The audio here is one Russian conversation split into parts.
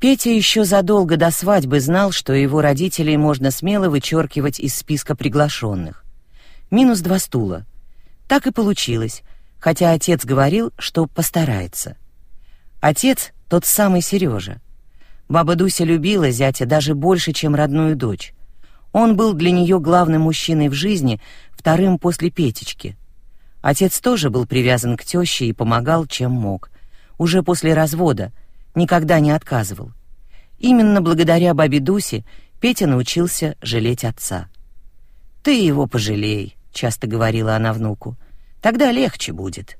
Петя еще задолго до свадьбы знал, что его родителей можно смело вычеркивать из списка приглашенных. Минус два стула. Так и получилось, хотя отец говорил, что постарается. Отец — тот самый Сережа. Баба Дуся любила зятя даже больше, чем родную дочь. Он был для нее главным мужчиной в жизни, вторым после Петечки. Отец тоже был привязан к теще и помогал, чем мог. Уже после развода, никогда не отказывал. Именно благодаря бабе Дусе Петя научился жалеть отца. «Ты его пожалей», — часто говорила она внуку. «Тогда легче будет».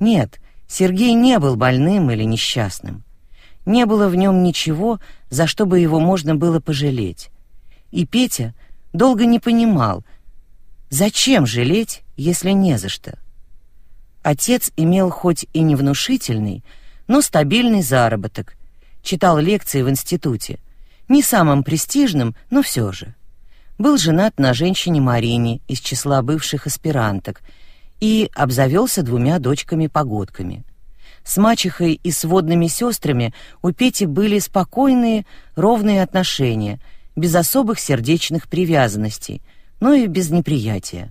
Нет, Сергей не был больным или несчастным. Не было в нем ничего, за что бы его можно было пожалеть. И Петя долго не понимал, зачем жалеть, если не за что. Отец имел хоть и не внушительный, но стабильный заработок, читал лекции в институте, не самым престижным, но все же. Был женат на женщине Марине из числа бывших аспиранток и обзавелся двумя дочками-погодками. С мачехой и сводными сестрами у Пети были спокойные, ровные отношения, без особых сердечных привязанностей, но и без неприятия.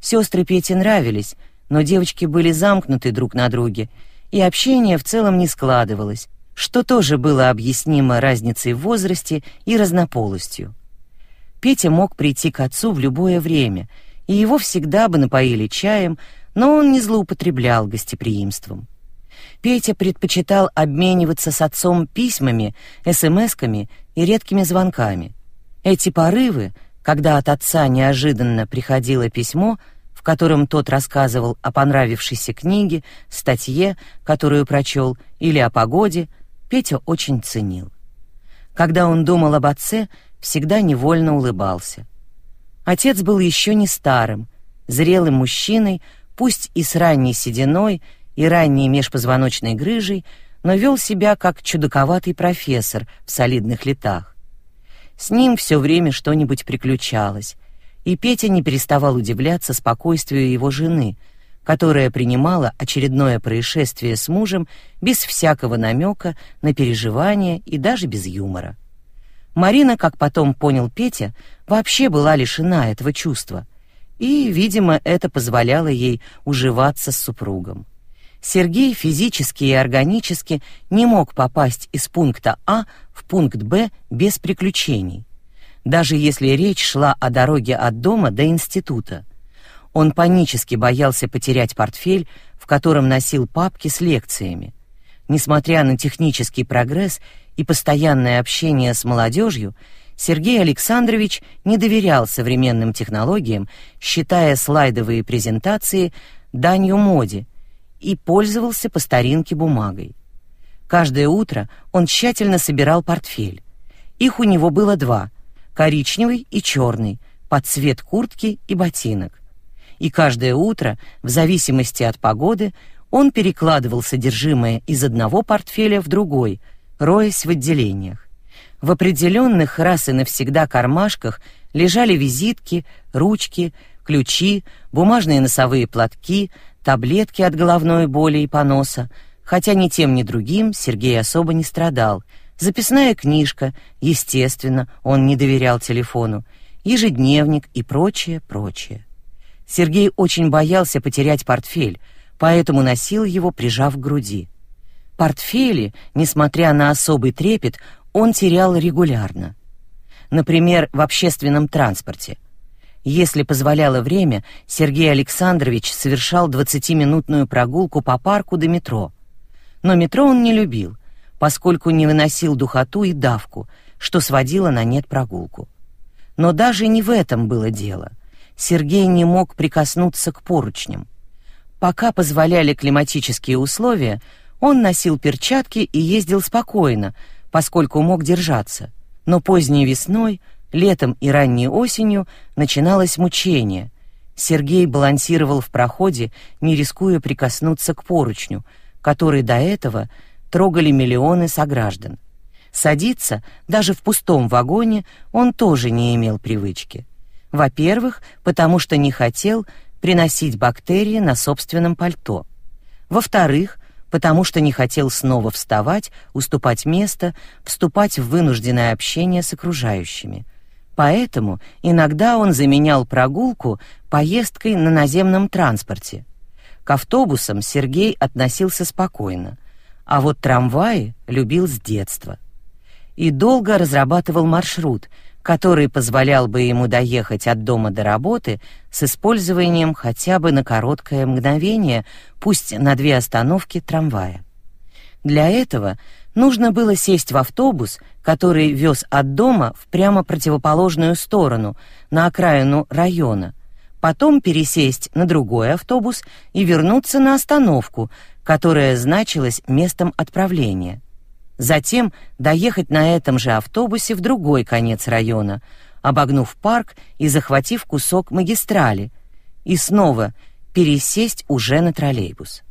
Сестры Пете нравились, но девочки были замкнуты друг на друге — и общение в целом не складывалось, что тоже было объяснимо разницей в возрасте и разнополостью. Петя мог прийти к отцу в любое время, и его всегда бы напоили чаем, но он не злоупотреблял гостеприимством. Петя предпочитал обмениваться с отцом письмами, смсками и редкими звонками. Эти порывы, когда от отца неожиданно приходило письмо, в котором тот рассказывал о понравившейся книге, статье, которую прочел, или о погоде, Петя очень ценил. Когда он думал об отце, всегда невольно улыбался. Отец был еще не старым, зрелым мужчиной, пусть и с ранней сединой и ранней межпозвоночной грыжей, но вел себя как чудаковатый профессор в солидных летах. С ним все время что-нибудь приключалось, и Петя не переставал удивляться спокойствию его жены, которая принимала очередное происшествие с мужем без всякого намека на переживания и даже без юмора. Марина, как потом понял Петя, вообще была лишена этого чувства, и, видимо, это позволяло ей уживаться с супругом. Сергей физически и органически не мог попасть из пункта А в пункт Б без приключений даже если речь шла о дороге от дома до института. Он панически боялся потерять портфель, в котором носил папки с лекциями. Несмотря на технический прогресс и постоянное общение с молодежью, Сергей Александрович не доверял современным технологиям, считая слайдовые презентации данью моде, и пользовался по старинке бумагой. Каждое утро он тщательно собирал портфель. Их у него было два — коричневый и черный, под цвет куртки и ботинок. И каждое утро, в зависимости от погоды, он перекладывал содержимое из одного портфеля в другой, роясь в отделениях. В определенных раз и навсегда кармашках лежали визитки, ручки, ключи, бумажные носовые платки, таблетки от головной боли и поноса, хотя ни тем, ни другим Сергей особо не страдал — записная книжка, естественно, он не доверял телефону, ежедневник и прочее, прочее. Сергей очень боялся потерять портфель, поэтому носил его, прижав к груди. Портфели, несмотря на особый трепет, он терял регулярно. Например, в общественном транспорте. Если позволяло время, Сергей Александрович совершал двадцатиминутную прогулку по парку до метро. Но метро он не любил, поскольку не выносил духоту и давку, что сводило на нет прогулку. Но даже не в этом было дело. Сергей не мог прикоснуться к поручням. Пока позволяли климатические условия, он носил перчатки и ездил спокойно, поскольку мог держаться. Но поздней весной, летом и ранней осенью начиналось мучение. Сергей балансировал в проходе, не рискуя прикоснуться к поручню, который до этого — трогали миллионы сограждан. Садиться даже в пустом вагоне он тоже не имел привычки. Во-первых, потому что не хотел приносить бактерии на собственном пальто. Во-вторых, потому что не хотел снова вставать, уступать место, вступать в вынужденное общение с окружающими. Поэтому иногда он заменял прогулку поездкой на наземном транспорте. К автобусам Сергей относился спокойно, а вот трамваи любил с детства. И долго разрабатывал маршрут, который позволял бы ему доехать от дома до работы с использованием хотя бы на короткое мгновение, пусть на две остановки трамвая. Для этого нужно было сесть в автобус, который вез от дома в прямо противоположную сторону, на окраину района, потом пересесть на другой автобус и вернуться на остановку, которая значилась местом отправления. Затем доехать на этом же автобусе в другой конец района, обогнув парк и захватив кусок магистрали, и снова пересесть уже на троллейбус.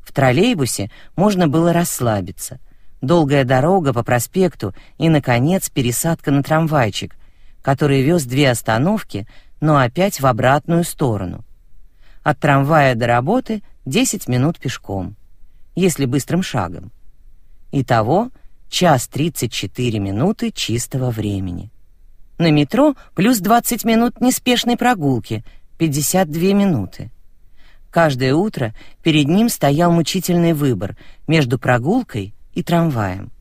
В троллейбусе можно было расслабиться. Долгая дорога по проспекту и, наконец, пересадка на трамвайчик, который вез две остановки, но опять в обратную сторону. От трамвая до работы 10 минут пешком, если быстрым шагом. Итого час 34 минуты чистого времени. На метро плюс 20 минут неспешной прогулки, 52 минуты. Каждое утро перед ним стоял мучительный выбор между прогулкой и трамваем.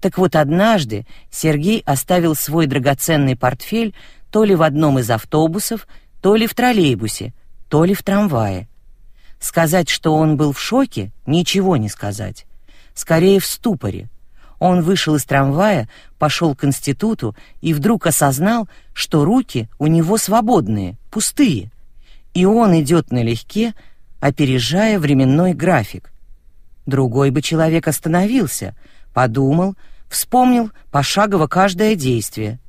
Так вот однажды Сергей оставил свой драгоценный портфель то ли в одном из автобусов, то ли в троллейбусе, то ли в трамвае. Сказать, что он был в шоке, ничего не сказать скорее в ступоре. Он вышел из трамвая, пошел к институту и вдруг осознал, что руки у него свободные, пустые, и он идет налегке, опережая временной график. Другой бы человек остановился, подумал, вспомнил пошагово каждое действие.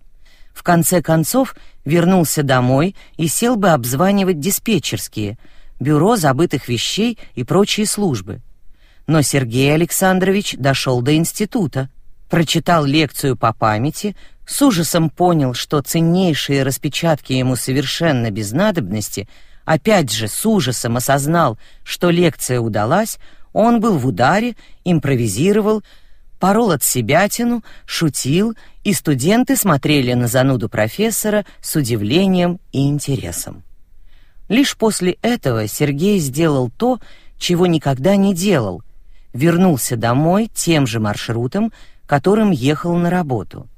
В конце концов вернулся домой и сел бы обзванивать диспетчерские, бюро забытых вещей и прочие службы. Но Сергей Александрович дошел до института, прочитал лекцию по памяти, с ужасом понял, что ценнейшие распечатки ему совершенно без надобности, опять же с ужасом осознал, что лекция удалась, он был в ударе, импровизировал, порол от себятину, шутил, и студенты смотрели на зануду профессора с удивлением и интересом. Лишь после этого Сергей сделал то, чего никогда не делал — вернулся домой тем же маршрутом, которым ехал на работу.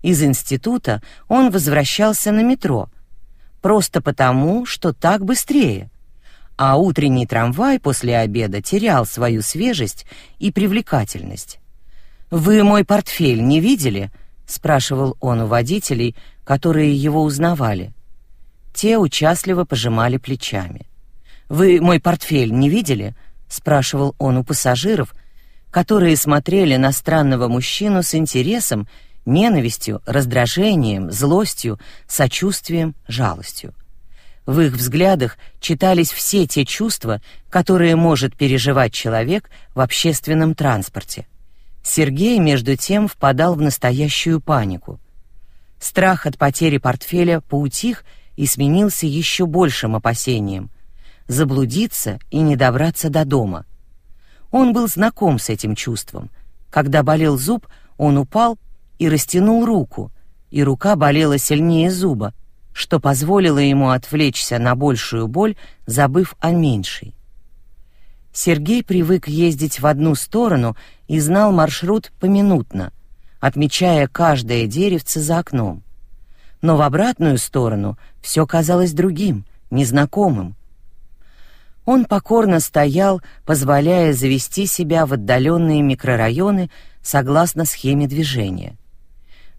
Из института он возвращался на метро, просто потому, что так быстрее. А утренний трамвай после обеда терял свою свежесть и привлекательность. «Вы мой портфель не видели?» — спрашивал он у водителей, которые его узнавали. Те участливо пожимали плечами. «Вы мой портфель не видели?» спрашивал он у пассажиров, которые смотрели на странного мужчину с интересом, ненавистью, раздражением, злостью, сочувствием, жалостью. В их взглядах читались все те чувства, которые может переживать человек в общественном транспорте. Сергей между тем впадал в настоящую панику. Страх от потери портфеля поутих и сменился еще большим опасением заблудиться и не добраться до дома. Он был знаком с этим чувством. Когда болел зуб, он упал и растянул руку, и рука болела сильнее зуба, что позволило ему отвлечься на большую боль, забыв о меньшей. Сергей привык ездить в одну сторону и знал маршрут поминутно, отмечая каждое деревце за окном. Но в обратную сторону все казалось другим, незнакомым, он покорно стоял, позволяя завести себя в отдаленные микрорайоны согласно схеме движения.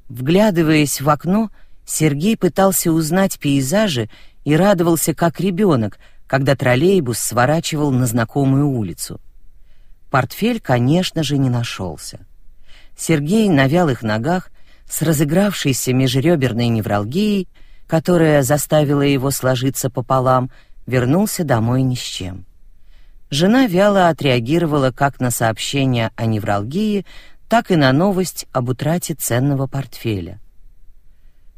Вглядываясь в окно, Сергей пытался узнать пейзажи и радовался как ребенок, когда троллейбус сворачивал на знакомую улицу. Портфель, конечно же, не нашелся. Сергей на вялых ногах, с разыгравшейся межреберной невралгией, которая заставила его сложиться пополам, вернулся домой ни с чем. Жена вяло отреагировала как на сообщение о невралгии, так и на новость об утрате ценного портфеля.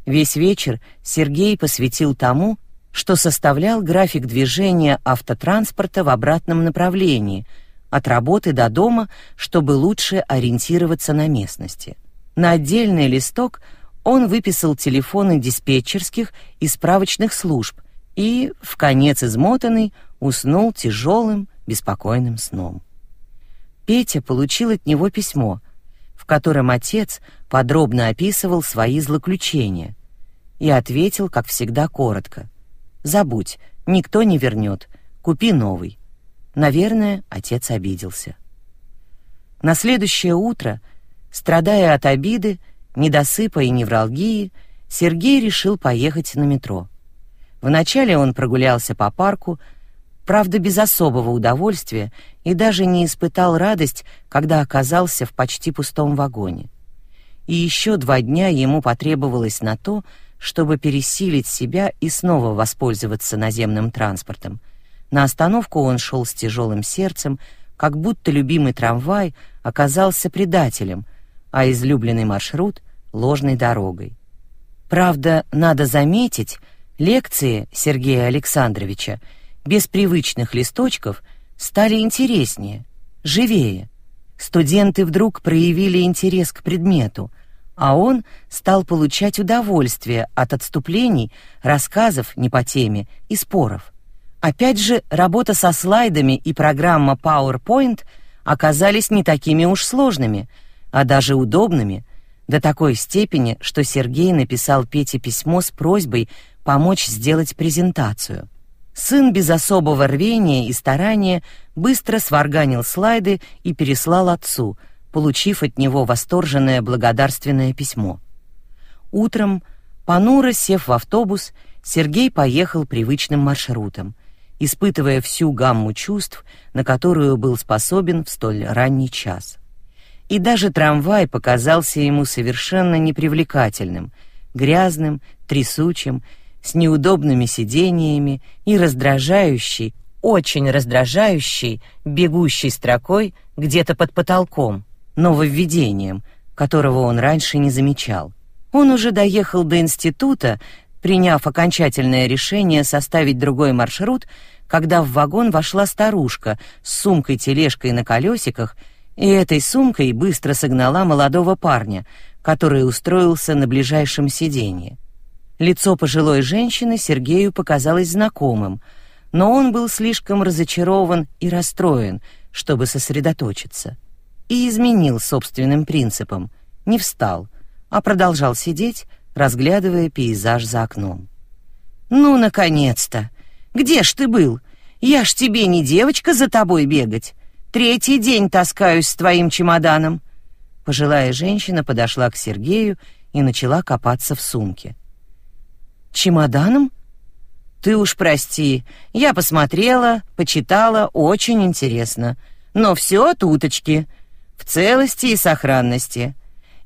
Весь вечер Сергей посвятил тому, что составлял график движения автотранспорта в обратном направлении, от работы до дома, чтобы лучше ориентироваться на местности. На отдельный листок он выписал телефоны диспетчерских и справочных служб и, в конец измотанный, уснул тяжелым, беспокойным сном. Петя получил от него письмо, в котором отец подробно описывал свои злоключения, и ответил, как всегда, коротко. «Забудь, никто не вернет, купи новый». Наверное, отец обиделся. На следующее утро, страдая от обиды, недосыпа и невралгии, Сергей решил поехать на метро. Вначале он прогулялся по парку, правда, без особого удовольствия, и даже не испытал радость, когда оказался в почти пустом вагоне. И еще два дня ему потребовалось на то, чтобы пересилить себя и снова воспользоваться наземным транспортом — на остановку он шел с тяжелым сердцем, как будто любимый трамвай оказался предателем, а излюбленный маршрут — ложной дорогой. Правда, надо заметить, лекции Сергея Александровича без привычных листочков стали интереснее, живее. Студенты вдруг проявили интерес к предмету, а он стал получать удовольствие от отступлений, рассказов не по теме и споров. Опять же, работа со слайдами и программа PowerPoint оказались не такими уж сложными, а даже удобными, до такой степени, что Сергей написал Пете письмо с просьбой помочь сделать презентацию. Сын без особого рвения и старания быстро сварганил слайды и переслал отцу, получив от него восторженное благодарственное письмо. Утром, понуро сев в автобус, Сергей поехал привычным маршрутом — испытывая всю гамму чувств, на которую был способен в столь ранний час. И даже трамвай показался ему совершенно непривлекательным, грязным, трясучим, с неудобными сидениями и раздражающий, очень раздражающий, бегущей строкой где-то под потолком, нововведением, которого он раньше не замечал. Он уже доехал до института, приняв окончательное решение составить другой маршрут, когда в вагон вошла старушка с сумкой-тележкой на колесиках, и этой сумкой быстро согнала молодого парня, который устроился на ближайшем сиденье. Лицо пожилой женщины Сергею показалось знакомым, но он был слишком разочарован и расстроен, чтобы сосредоточиться. И изменил собственным принципам, не встал, а продолжал сидеть, разглядывая пейзаж за окном. «Ну, наконец-то! Где ж ты был? Я ж тебе не девочка за тобой бегать. Третий день таскаюсь с твоим чемоданом». Пожилая женщина подошла к Сергею и начала копаться в сумке. «Чемоданом?» «Ты уж прости, я посмотрела, почитала, очень интересно. Но все от уточки, в целости и сохранности.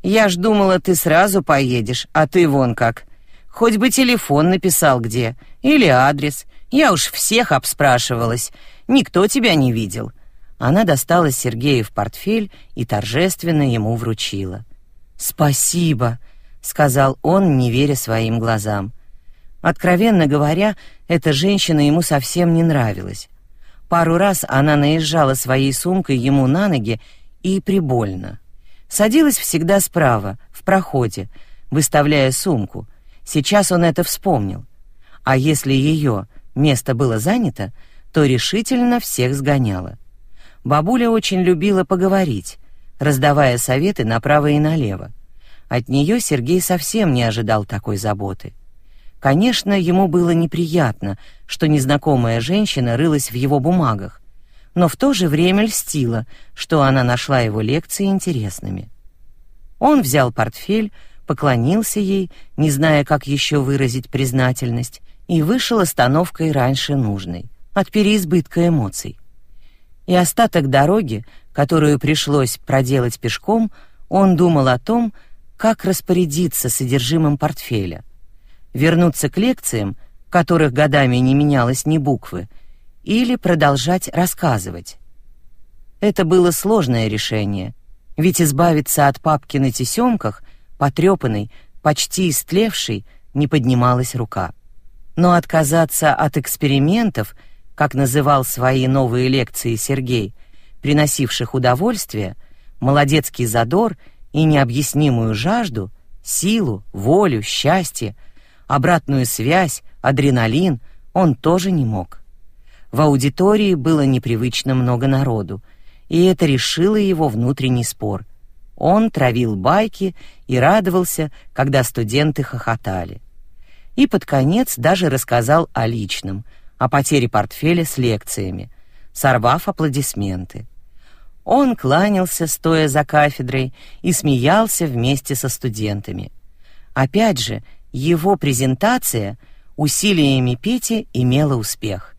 Я ж думала, ты сразу поедешь, а ты вон как. Хоть бы телефон написал где, или адрес. Я уж всех обспрашивалась. Никто тебя не видел». Она достала Сергею в портфель и торжественно ему вручила. «Спасибо», — сказал он, не веря своим глазам. Откровенно говоря, эта женщина ему совсем не нравилась. Пару раз она наезжала своей сумкой ему на ноги и прибольно. Садилась всегда справа, в проходе, выставляя сумку. Сейчас он это вспомнил. А если ее место было занято, то решительно всех сгоняла. Бабуля очень любила поговорить, раздавая советы направо и налево. От нее Сергей совсем не ожидал такой заботы. Конечно, ему было неприятно, что незнакомая женщина рылась в его бумагах, но в то же время льстила, что она нашла его лекции интересными. Он взял портфель, поклонился ей, не зная, как еще выразить признательность, и вышел остановкой раньше нужной, от переизбытка эмоций. И остаток дороги, которую пришлось проделать пешком, он думал о том, как распорядиться содержимым портфеля. Вернуться к лекциям, которых годами не менялось ни буквы, или продолжать рассказывать. Это было сложное решение, ведь избавиться от папки на тесемках, потрепанной, почти истлевшей, не поднималась рука. Но отказаться от экспериментов, как называл свои новые лекции Сергей, приносивших удовольствие, молодецкий задор и необъяснимую жажду, силу, волю, счастье, обратную связь, адреналин, он тоже не мог. В аудитории было непривычно много народу, и это решило его внутренний спор. Он травил байки и радовался, когда студенты хохотали. И под конец даже рассказал о личном, о потере портфеля с лекциями, сорвав аплодисменты. Он кланялся, стоя за кафедрой, и смеялся вместе со студентами. Опять же, его презентация усилиями Пети имела успех.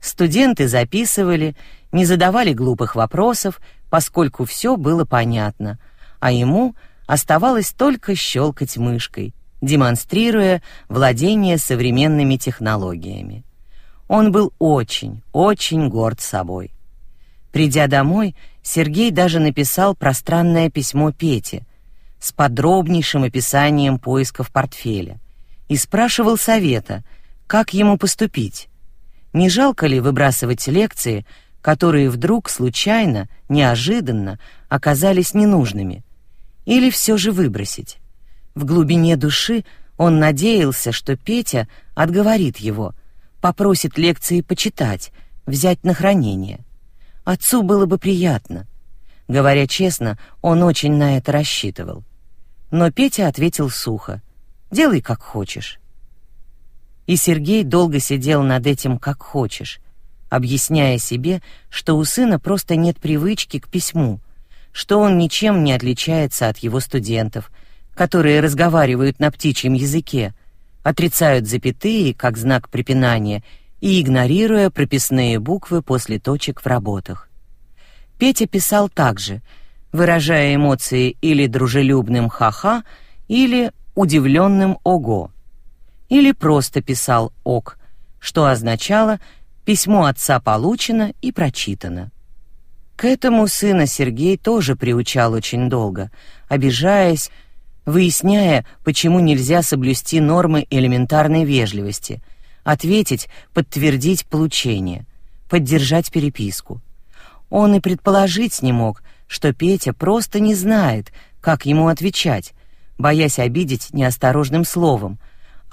Студенты записывали, не задавали глупых вопросов, поскольку все было понятно, а ему оставалось только щелкать мышкой, демонстрируя владение современными технологиями. Он был очень, очень горд собой. Придя домой, Сергей даже написал пространное письмо Пете с подробнейшим описанием поисков портфеля и спрашивал совета, как ему поступить. Не жалко ли выбрасывать лекции, которые вдруг случайно, неожиданно оказались ненужными? Или все же выбросить? В глубине души он надеялся, что Петя отговорит его, попросит лекции почитать, взять на хранение. Отцу было бы приятно. Говоря честно, он очень на это рассчитывал. Но Петя ответил сухо: "Делай как хочешь". И Сергей долго сидел над этим как хочешь, объясняя себе, что у сына просто нет привычки к письму, что он ничем не отличается от его студентов, которые разговаривают на птичьем языке, отрицают запятые как знак препинания и игнорируя прописные буквы после точек в работах. Петя писал также, выражая эмоции или дружелюбным ха-ха, или удивленным ого. Или просто писал ок, что означало письмо отца получено и прочитано. К этому сына Сергей тоже приучал очень долго, обижаясь, выясняя, почему нельзя соблюсти нормы элементарной вежливости — ответить, подтвердить получение, поддержать переписку. Он и предположить не мог, что Петя просто не знает, как ему отвечать, боясь обидеть неосторожным словом,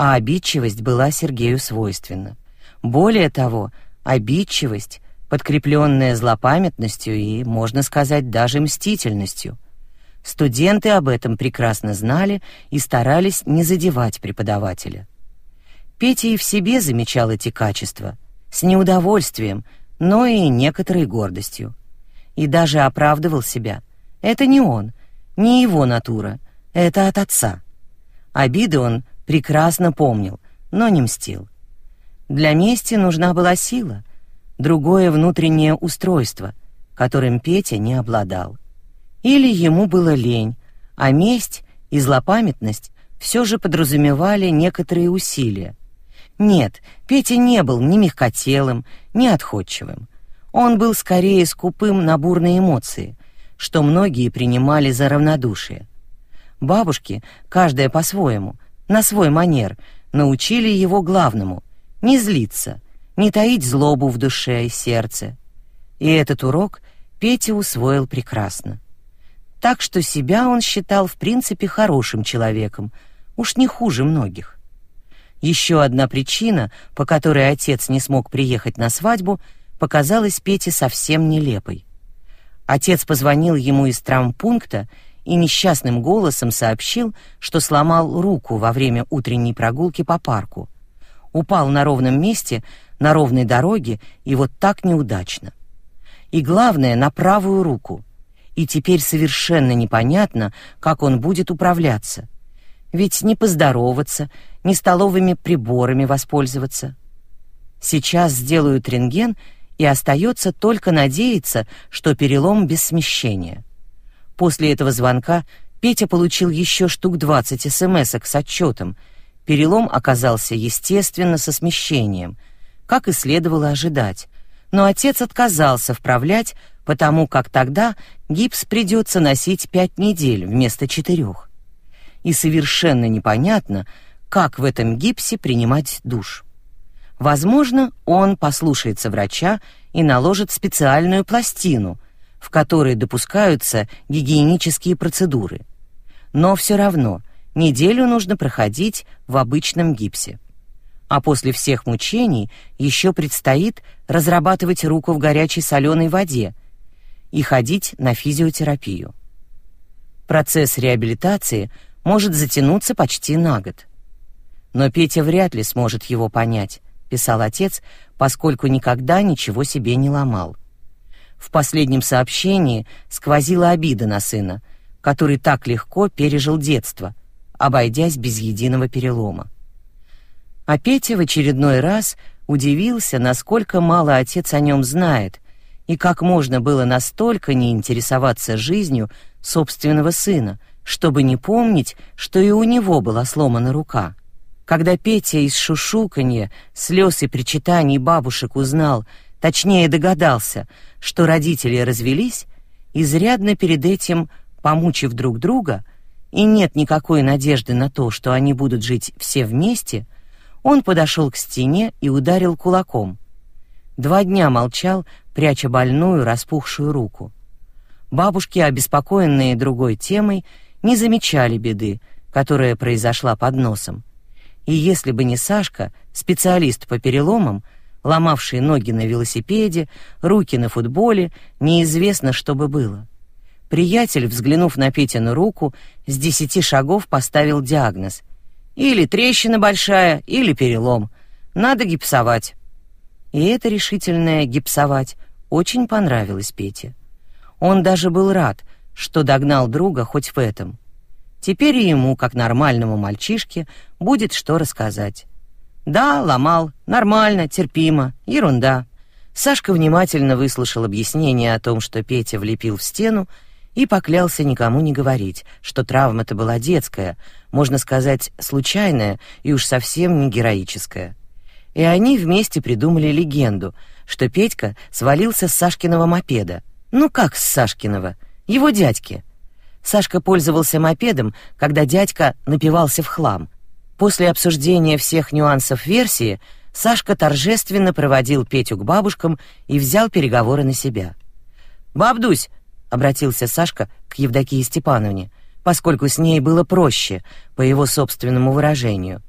а обидчивость была Сергею свойственна. Более того, обидчивость, подкрепленная злопамятностью и, можно сказать, даже мстительностью. Студенты об этом прекрасно знали и старались не задевать преподавателя. Петя и в себе замечал эти качества, с неудовольствием, но и некоторой гордостью. И даже оправдывал себя. Это не он, не его натура, это от отца. Обиды он прекрасно помнил, но не мстил. Для мести нужна была сила, другое внутреннее устройство, которым Петя не обладал. Или ему было лень, а месть и злопамятность все же подразумевали некоторые усилия, нет, Петя не был ни мягкотелым, ни отходчивым. Он был скорее скупым на бурные эмоции, что многие принимали за равнодушие. Бабушки, каждая по-своему, на свой манер, научили его главному — не злиться, не таить злобу в душе и сердце. И этот урок Петя усвоил прекрасно. Так что себя он считал в принципе хорошим человеком, уж не хуже многих. Еще одна причина, по которой отец не смог приехать на свадьбу, показалась Пете совсем нелепой. Отец позвонил ему из травмпункта и несчастным голосом сообщил, что сломал руку во время утренней прогулки по парку. Упал на ровном месте, на ровной дороге, и вот так неудачно. И главное, на правую руку. И теперь совершенно непонятно, как он будет управляться. Ведь не поздороваться, ни столовыми приборами воспользоваться. Сейчас сделают рентген, и остается только надеяться, что перелом без смещения. После этого звонка Петя получил еще штук 20 смс-ок с отчетом. Перелом оказался, естественно, со смещением, как и следовало ожидать. Но отец отказался вправлять, потому как тогда гипс придется носить пять недель вместо четырех. И совершенно непонятно, как в этом гипсе принимать душ. Возможно, он послушается врача и наложит специальную пластину, в которой допускаются гигиенические процедуры. Но все равно неделю нужно проходить в обычном гипсе. А после всех мучений еще предстоит разрабатывать руку в горячей соленой воде и ходить на физиотерапию. Процесс реабилитации может затянуться почти на год. Но Петя вряд ли сможет его понять, писал отец, поскольку никогда ничего себе не ломал. В последнем сообщении сквозила обида на сына, который так легко пережил детство, обойдясь без единого перелома. А Петя в очередной раз удивился, насколько мало отец о нем знает, и как можно было настолько не интересоваться жизнью собственного сына, чтобы не помнить, что и у него была сломана рука. Когда Петя из шушуканья, слез и причитаний бабушек узнал, точнее догадался, что родители развелись, изрядно перед этим помучив друг друга, и нет никакой надежды на то, что они будут жить все вместе, он подошел к стене и ударил кулаком. Два дня молчал, пряча больную, распухшую руку. Бабушки, обеспокоенные другой темой, не замечали беды, которая произошла под носом. И если бы не Сашка, специалист по переломам, ломавший ноги на велосипеде, руки на футболе, неизвестно, что бы было. Приятель, взглянув на Петину руку, с десяти шагов поставил диагноз. Или трещина большая, или перелом. Надо гипсовать. И это решительное гипсовать очень понравилось Пете. Он даже был рад, что догнал друга хоть в этом. Теперь ему, как нормальному мальчишке, будет что рассказать. Да, ломал, нормально, терпимо, ерунда. Сашка внимательно выслушал объяснение о том, что Петя влепил в стену, и поклялся никому не говорить, что травма-то была детская, можно сказать, случайная и уж совсем не героическая. И они вместе придумали легенду, что Петька свалился с Сашкиного мопеда. Ну как с Сашкиного? Его дядьки — Сашка пользовался мопедом, когда дядька напивался в хлам. После обсуждения всех нюансов версии Сашка торжественно проводил Петю к бабушкам и взял переговоры на себя. «Бабдусь!» — обратился Сашка к Евдокии Степановне, поскольку с ней было проще, по его собственному выражению.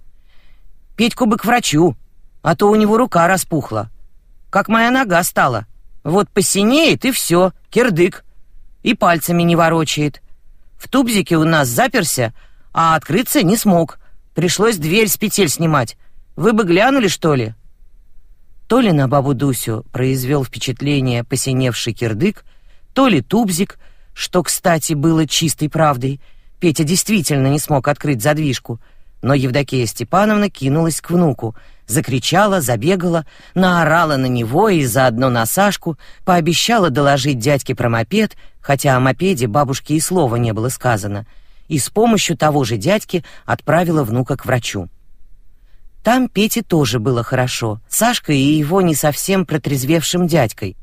«Петьку бы к врачу, а то у него рука распухла. Как моя нога стала. Вот посинеет, и все, кирдык. И пальцами не ворочает. В тубзике у нас заперся, а открыться не смог. Пришлось дверь с петель снимать. Вы бы глянули, что ли?» То ли на бабу Дусю произвел впечатление посиневший кирдык, то ли тубзик, что, кстати, было чистой правдой. Петя действительно не смог открыть задвижку, но Евдокия Степановна кинулась к внуку, закричала, забегала, наорала на него и заодно на Сашку, пообещала доложить дядьке про мопед, хотя о мопеде бабушке и слова не было сказано, и с помощью того же дядьки отправила внука к врачу. Там Пете тоже было хорошо, Сашка и его не совсем протрезвевшим дядькой.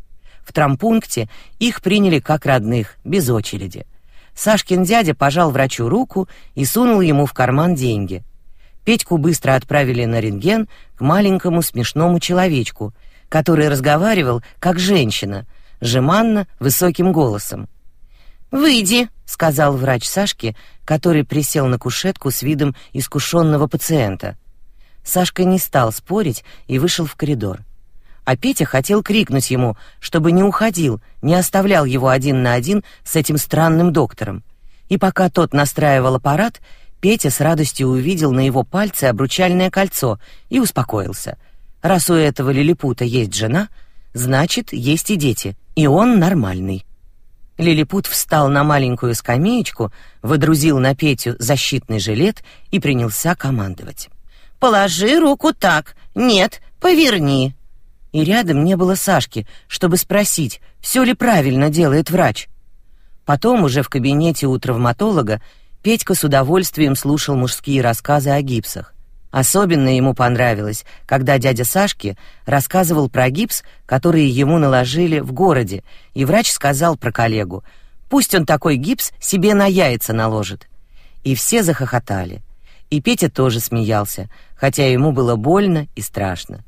В трампункте их приняли как родных, без очереди. Сашкин дядя пожал врачу руку и сунул ему в карман деньги — Петьку быстро отправили на рентген к маленькому смешному человечку, который разговаривал как женщина, жеманно, высоким голосом. «Выйди», — сказал врач Сашке, который присел на кушетку с видом искушенного пациента. Сашка не стал спорить и вышел в коридор. А Петя хотел крикнуть ему, чтобы не уходил, не оставлял его один на один с этим странным доктором. И пока тот настраивал аппарат, Петя с радостью увидел на его пальце обручальное кольцо и успокоился. Раз у этого лилипута есть жена, значит, есть и дети, и он нормальный. Лилипут встал на маленькую скамеечку, выдрузил на Петю защитный жилет и принялся командовать. «Положи руку так, нет, поверни». И рядом не было Сашки, чтобы спросить, все ли правильно делает врач. Потом уже в кабинете у травматолога Петька с удовольствием слушал мужские рассказы о гипсах. Особенно ему понравилось, когда дядя Сашки рассказывал про гипс, который ему наложили в городе, и врач сказал про коллегу, пусть он такой гипс себе на яйца наложит. И все захохотали. И Петя тоже смеялся, хотя ему было больно и страшно.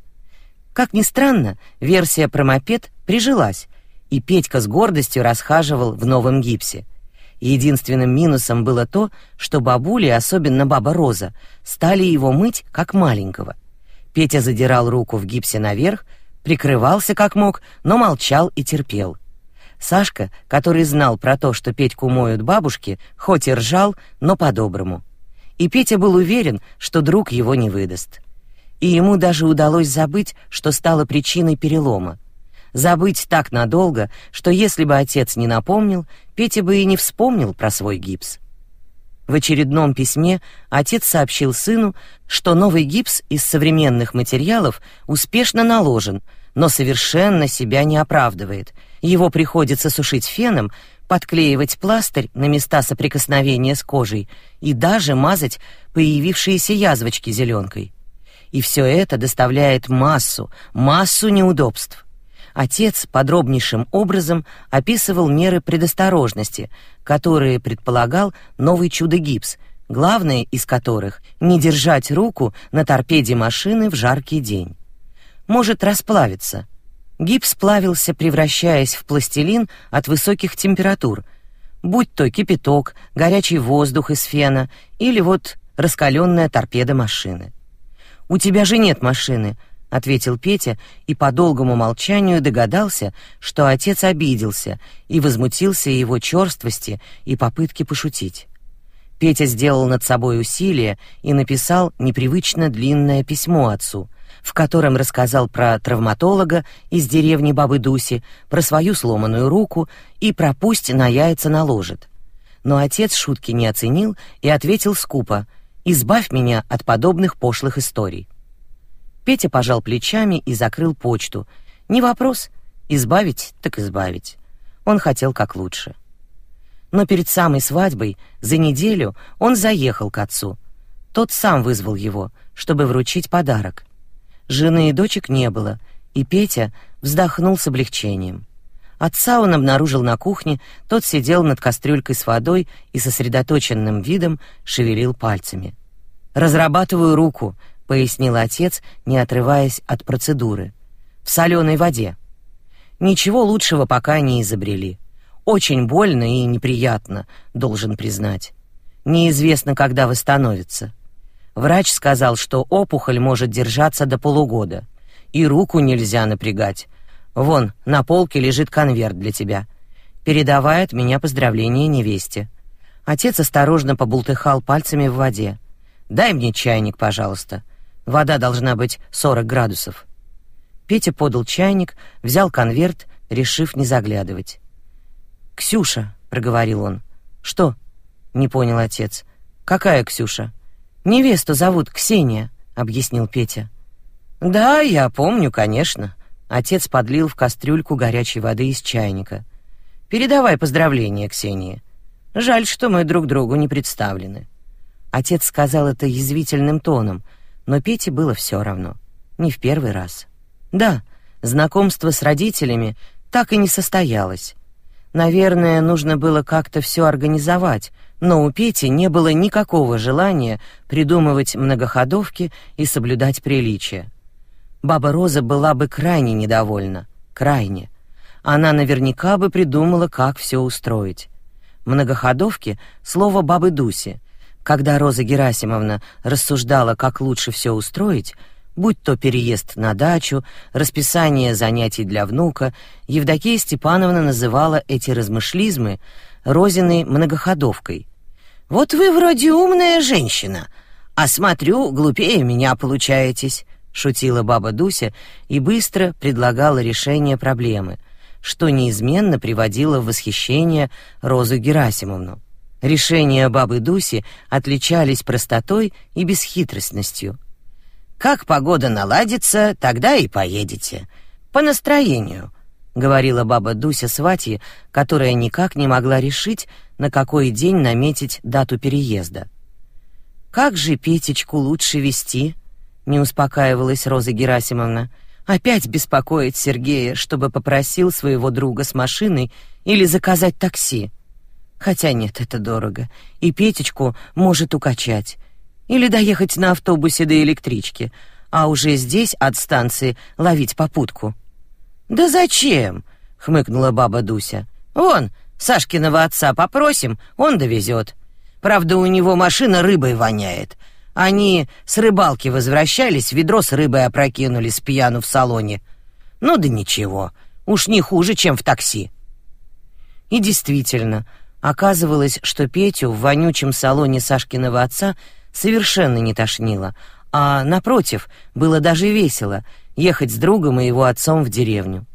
Как ни странно, версия про мопед прижилась, и Петька с гордостью расхаживал в новом гипсе. Единственным минусом было то, что бабули, особенно баба Роза, стали его мыть как маленького. Петя задирал руку в гипсе наверх, прикрывался как мог, но молчал и терпел. Сашка, который знал про то, что Петьку моют бабушки, хоть и ржал, но по-доброму. И Петя был уверен, что друг его не выдаст. И ему даже удалось забыть, что стало причиной перелома. Забыть так надолго, что если бы отец не напомнил, Петя бы и не вспомнил про свой гипс. В очередном письме отец сообщил сыну, что новый гипс из современных материалов успешно наложен, но совершенно себя не оправдывает. Его приходится сушить феном, подклеивать пластырь на места соприкосновения с кожей и даже мазать появившиеся язвочки зеленкой. И все это доставляет массу, массу неудобств. Отец подробнейшим образом описывал меры предосторожности, которые предполагал новый чудо-гипс, главное из которых — не держать руку на торпеде машины в жаркий день. Может расплавиться. Гипс плавился, превращаясь в пластилин от высоких температур, будь то кипяток, горячий воздух из фена или вот раскаленная торпеда машины. «У тебя же нет машины», ответил Петя и по долгому молчанию догадался, что отец обиделся и возмутился его черствости и попытке пошутить. Петя сделал над собой усилие и написал непривычно длинное письмо отцу, в котором рассказал про травматолога из деревни Бабы Дуси, про свою сломанную руку и про пусть на яйца наложит. Но отец шутки не оценил и ответил скупо: "Избавь меня от подобных пошлых историй". Петя пожал плечами и закрыл почту. Не вопрос, избавить так избавить. Он хотел как лучше. Но перед самой свадьбой, за неделю, он заехал к отцу. Тот сам вызвал его, чтобы вручить подарок. Жены и дочек не было, и Петя вздохнул с облегчением. Отца он обнаружил на кухне, тот сидел над кастрюлькой с водой и сосредоточенным видом шевелил пальцами. «Разрабатываю руку», — пояснил отец, не отрываясь от процедуры. «В соленой воде. Ничего лучшего пока не изобрели. Очень больно и неприятно, должен признать. Неизвестно, когда восстановится. Врач сказал, что опухоль может держаться до полугода. И руку нельзя напрягать. Вон, на полке лежит конверт для тебя. Передавай от меня поздравление невесте». Отец осторожно побултыхал пальцами в воде. «Дай мне чайник, пожалуйста. Вода должна быть 40 градусов. Петя подал чайник, взял конверт, решив не заглядывать. «Ксюша», — проговорил он. «Что?» — не понял отец. «Какая Ксюша?» «Невесту зовут Ксения», — объяснил Петя. «Да, я помню, конечно». Отец подлил в кастрюльку горячей воды из чайника. «Передавай поздравления Ксении. Жаль, что мы друг другу не представлены». Отец сказал это язвительным тоном — но Пете было все равно. Не в первый раз. Да, знакомство с родителями так и не состоялось. Наверное, нужно было как-то все организовать, но у Пети не было никакого желания придумывать многоходовки и соблюдать приличия. Баба Роза была бы крайне недовольна, крайне. Она наверняка бы придумала, как все устроить. Многоходовки — слово бабы Дуси, когда Роза Герасимовна рассуждала, как лучше все устроить, будь то переезд на дачу, расписание занятий для внука, Евдокия Степановна называла эти размышлизмы Розиной многоходовкой. «Вот вы вроде умная женщина, а смотрю, глупее меня получаетесь», — шутила баба Дуся и быстро предлагала решение проблемы, что неизменно приводило в восхищение Розу Герасимовну. Решения бабы Дуси отличались простотой и бесхитростностью. «Как погода наладится, тогда и поедете. По настроению», — говорила баба Дуся сватье, которая никак не могла решить, на какой день наметить дату переезда. «Как же Петечку лучше вести?» — не успокаивалась Роза Герасимовна. «Опять беспокоить Сергея, чтобы попросил своего друга с машиной или заказать такси». Хотя нет, это дорого. И Петечку может укачать. Или доехать на автобусе до электрички, а уже здесь от станции ловить попутку. Да зачем? хмыкнула баба Дуся. «Вон, Сашкиного отца попросим, он довезет. Правда, у него машина рыбой воняет. Они с рыбалки возвращались, ведро с рыбой опрокинули с пьяну в салоне. Ну да ничего, уж не хуже, чем в такси». И действительно, оказывалось, что Петю в вонючем салоне Сашкиного отца совершенно не тошнило, а, напротив, было даже весело ехать с другом и его отцом в деревню.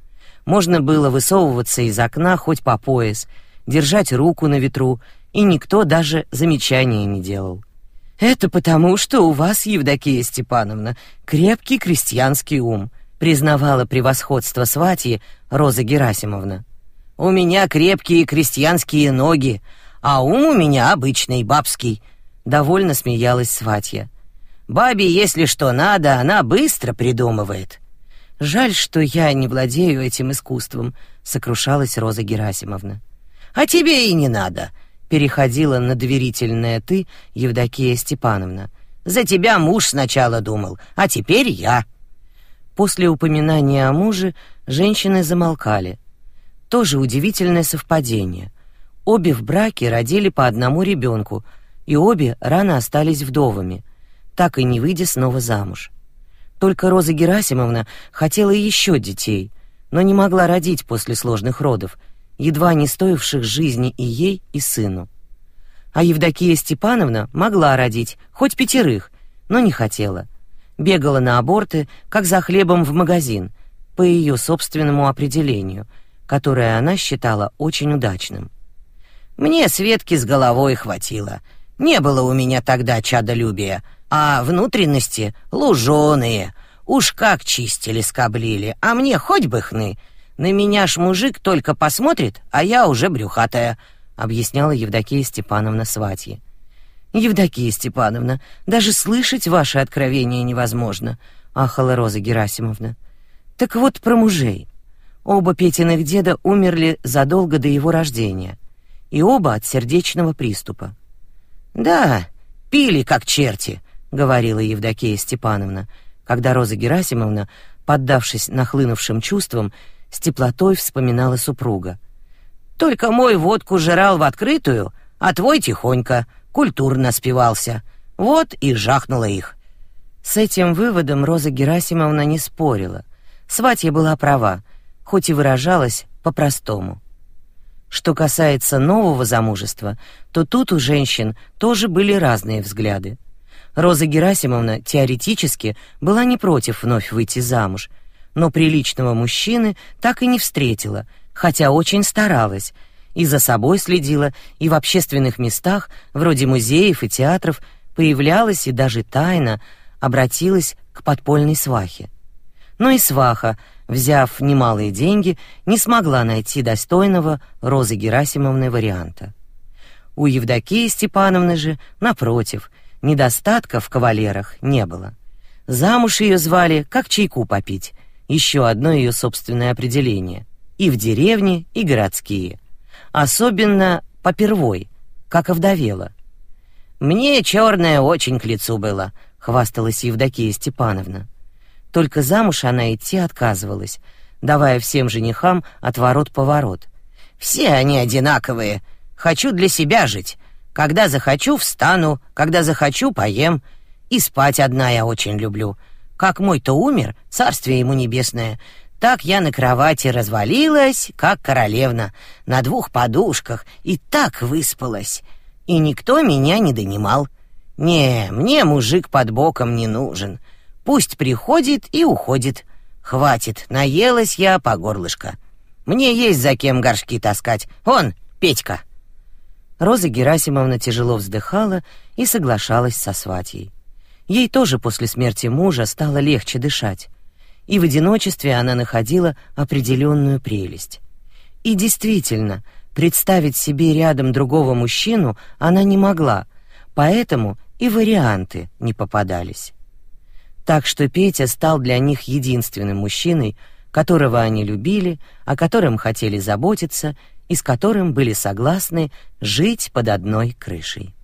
Можно было высовываться из окна хоть по пояс, держать руку на ветру, и никто даже замечания не делал. «Это потому, что у вас, Евдокия Степановна, крепкий крестьянский ум», признавала превосходство сватьи Роза Герасимовна. У меня крепкие крестьянские ноги, а ум у меня обычный, бабский», — довольно смеялась сватья. «Бабе, если что надо, она быстро придумывает». «Жаль, что я не владею этим искусством», — сокрушалась Роза Герасимовна. «А тебе и не надо», — переходила на доверительное «ты» Евдокия Степановна. «За тебя муж сначала думал, а теперь я». После упоминания о муже женщины замолкали — тоже удивительное совпадение. Обе в браке родили по одному ребенку, и обе рано остались вдовами, так и не выйдя снова замуж. Только Роза Герасимовна хотела еще детей, но не могла родить после сложных родов, едва не стоивших жизни и ей, и сыну. А Евдокия Степановна могла родить хоть пятерых, но не хотела. Бегала на аборты, как за хлебом в магазин, по ее собственному определению — которое она считала очень удачным. Мне Светки с головой хватило. Не было у меня тогда чадолюбия, а внутренности луженые. Уж как чистили, скоблили, а мне хоть бы хны. На меня ж мужик только посмотрит, а я уже брюхатая, объясняла Евдокия Степановна сватье. Евдокия Степановна, даже слышать ваши откровения невозможно, ахала Роза Герасимовна. Так вот про мужей. Оба Петиных деда умерли задолго до его рождения, и оба от сердечного приступа. «Да, пили как черти», — говорила Евдокия Степановна, когда Роза Герасимовна, поддавшись нахлынувшим чувствам, с теплотой вспоминала супруга. «Только мой водку жрал в открытую, а твой тихонько, культурно спивался. Вот и жахнула их». С этим выводом Роза Герасимовна не спорила. Сватья была права — хоть и выражалась по-простому. Что касается нового замужества, то тут у женщин тоже были разные взгляды. Роза Герасимовна теоретически была не против вновь выйти замуж, но приличного мужчины так и не встретила, хотя очень старалась, и за собой следила, и в общественных местах, вроде музеев и театров, появлялась и даже тайно обратилась к подпольной свахе. Но и сваха взяв немалые деньги, не смогла найти достойного Розы Герасимовны варианта. У Евдокии Степановны же, напротив, недостатка в кавалерах не было. Замуж ее звали как чайку попить, еще одно ее собственное определение, и в деревне, и городские. Особенно попервой, как овдовела. «Мне черное очень к лицу было», — хвасталась Евдокия Степановна. Только замуж она идти отказывалась, давая всем женихам отворот-поворот. «Все они одинаковые. Хочу для себя жить. Когда захочу, встану, когда захочу, поем. И спать одна я очень люблю. Как мой-то умер, царствие ему небесное, так я на кровати развалилась, как королевна, на двух подушках, и так выспалась. И никто меня не донимал. Не, мне мужик под боком не нужен. Пусть приходит и уходит. Хватит, наелась я по горлышко. Мне есть за кем горшки таскать. Он, Петька. Роза Герасимовна тяжело вздыхала и соглашалась со сватьей. Ей тоже после смерти мужа стало легче дышать, и в одиночестве она находила определенную прелесть. И действительно, представить себе рядом другого мужчину она не могла, поэтому и варианты не попадались. Так что Петя стал для них единственным мужчиной, которого они любили, о котором хотели заботиться и с которым были согласны жить под одной крышей.